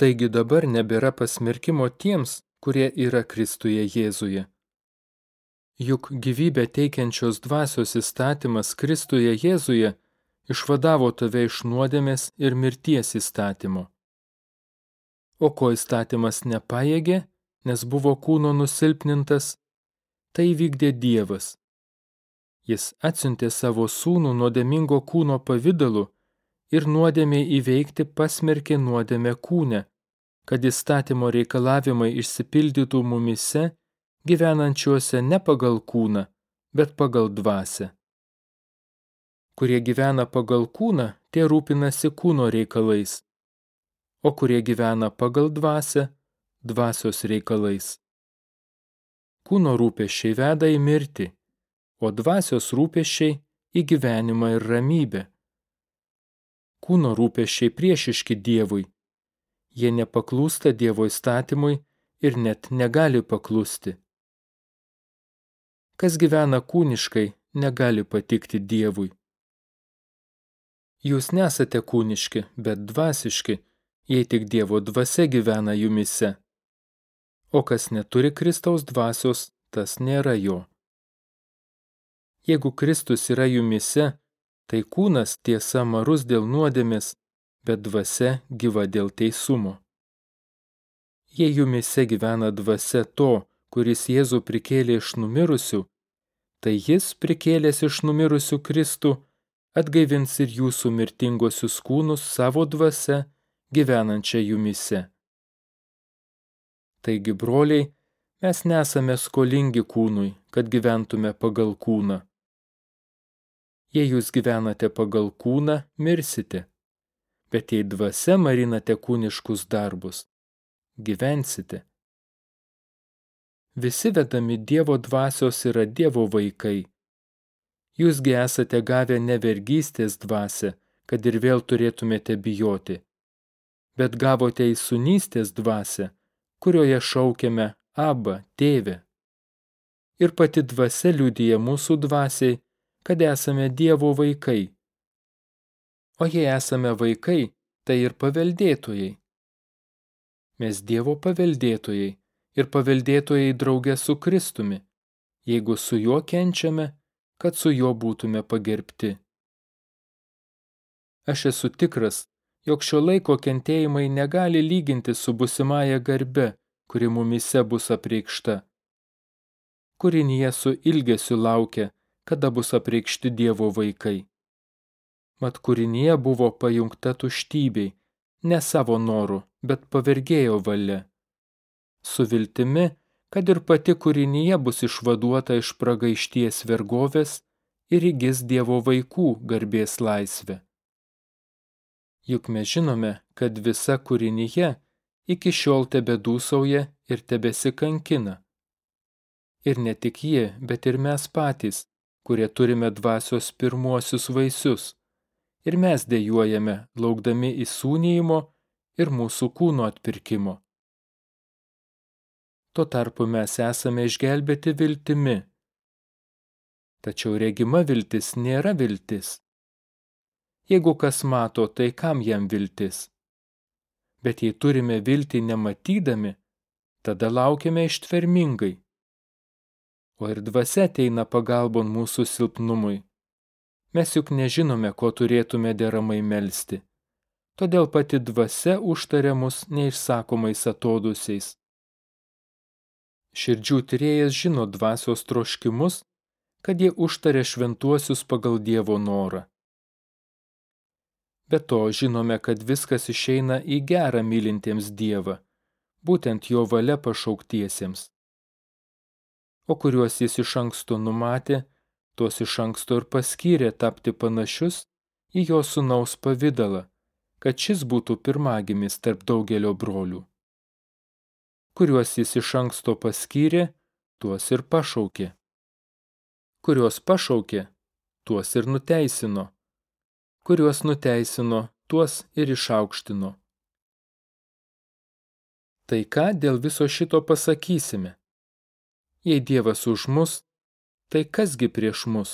Taigi dabar nebėra pasmerkimo tiems, kurie yra Kristuje Jėzuje. Juk gyvybę teikiančios dvasios įstatymas Kristuje Jėzuje išvadavo tave iš nuodėmės ir mirties įstatymo. O ko įstatymas nepajėgė, nes buvo kūno nusilpnintas, tai vykdė Dievas. Jis atsiuntė savo sūnų nuodėmingo kūno pavydalu ir nuodėmė įveikti pasmerkė nuodėmę kūne, kad įstatymo reikalavimai išsipildytų mumise, gyvenančiuose ne pagal kūną, bet pagal dvasę. Kurie gyvena pagal kūną, tie rūpinasi kūno reikalais, o kurie gyvena pagal dvasę, dvasios reikalais. Kūno rūpeščiai veda į mirtį, o dvasios rūpeščiai į gyvenimą ir ramybę. Kūno rūpeščiai priešiški Dievui. Jie nepaklūsta Dievo įstatymui ir net negali paklusti. Kas gyvena kūniškai, negali patikti Dievui. Jūs nesate kūniški, bet dvasiški, jei tik Dievo dvasia gyvena jumise. O kas neturi Kristaus dvasios, tas nėra jo. Jeigu Kristus yra jumise, tai kūnas tiesa marus dėl nuodėmės, bet dvasia gyva dėl teisumo. Jei jumise gyvena dvasia to, kuris Jėzų prikėlė iš numirusių, tai jis prikėlęs iš numirusių Kristų atgaivins ir jūsų mirtingosius kūnus savo dvasia gyvenančią jumise. Taigi, broliai, mes nesame skolingi kūnui, kad gyventume pagal kūną. Jei jūs gyvenate pagal kūną, mirsite, bet jei dvasia marinate kūniškus darbus, gyvensite. Visi vedami Dievo dvasios yra Dievo vaikai Jūsgi esate gavę ne vergystės dvasę, kad ir vėl turėtumėte bijoti, bet gavote į sunystės dvasę, kurioje šaukiame Abba, tėvė. Ir pati dvasia liudyja mūsų dvasiai, kad esame Dievo vaikai. O jei esame vaikai, tai ir paveldėtojai. Mes Dievo paveldėtojai ir paveldėtojai draugė su Kristumi. Jeigu su juo kenčiame, kad su juo būtume pagerbti. Aš esu tikras, jog šio laiko kentėjimai negali lyginti su busimąją garbe, kuri mumise bus apreikšta. Kūrinyje su ilgesiu laukia, kada bus apreikšti Dievo vaikai. Mat kūrinyje buvo pajungta tuštybei, ne savo noru, bet pavergėjo valia. Su viltimi, kad ir pati kūrinyje bus išvaduota iš pragaišties vergovės ir įgis Dievo vaikų garbės laisvę. Juk mes žinome, kad visa kūrinyje iki šiol tebedūsauja ir tebesikankina. Ir ne tik jie, bet ir mes patys, kurie turime dvasios pirmuosius vaisius. Ir mes dėjuojame, laukdami įsūnyjimo ir mūsų kūno atpirkimo. Tuo tarpu mes esame išgelbėti viltimi. Tačiau regima viltis nėra viltis. Jeigu kas mato, tai kam jam viltis? Bet jei turime viltį nematydami, tada laukiame ištvermingai. O ir dvasia ateina pagalbon mūsų silpnumui. Mes juk nežinome, ko turėtume deramai melsti. Todėl pati dvasia užtaria mus neišsakomais atodusiais. Širdžių tyrėjas žino dvasios troškimus, kad jie užtarė šventuosius pagal Dievo norą. Be to žinome, kad viskas išeina į gerą mylintiems Dievą, būtent jo valia pašauktiesiems. O kuriuos jis iš anksto numatė, tuos iš anksto ir paskyrė tapti panašius į jo sunaus pavydalą, kad šis būtų pirmagimis tarp daugelio brolių kuriuos jis iš anksto paskyrė, tuos ir pašaukė. Kuriuos pašaukė, tuos ir nuteisino. Kuriuos nuteisino, tuos ir išaukštino. Tai ką dėl viso šito pasakysime? Jei Dievas už mus, tai kasgi prieš mus?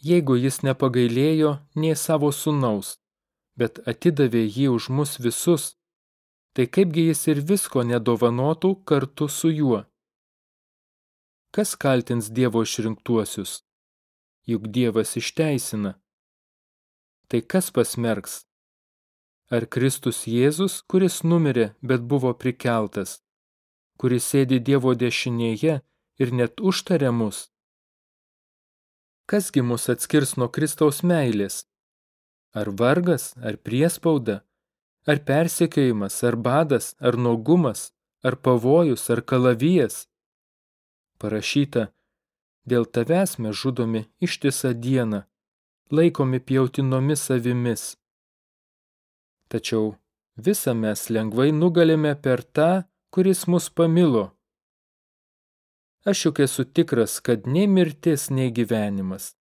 Jeigu jis nepagailėjo nie savo sunaus, bet atidavė jį už mus visus, tai kaipgi jis ir visko nedovanotų kartu su juo. Kas kaltins Dievo išrinktuosius? Juk Dievas išteisina. Tai kas pasmerks? Ar Kristus Jėzus, kuris numirė, bet buvo prikeltas, kuris sėdi Dievo dešinėje ir net užtarė mus? Kasgi mus atskirs nuo Kristaus meilės? Ar vargas, ar priespauda, ar persekiojimas, ar badas, ar nuogumas, ar pavojus, ar kalavijas? Parašyta, dėl tavęs mes žudomi ištisą dieną, laikomi pjautinomis avimis. Tačiau visą mes lengvai nugalime per tą, kuris mus pamilo. Aš juk esu tikras, kad nei mirtis, nei gyvenimas,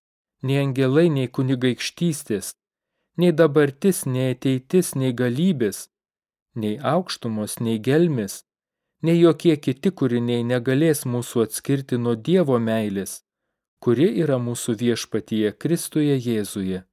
nei angelai, nei kunigaikštystės, nei dabartis, nei ateitis, nei galybės, nei aukštumos, nei gelmės, nei jokie kiti kūriniai negalės mūsų atskirti nuo Dievo meilės, kuri yra mūsų viešpatyje Kristuje Jėzuje.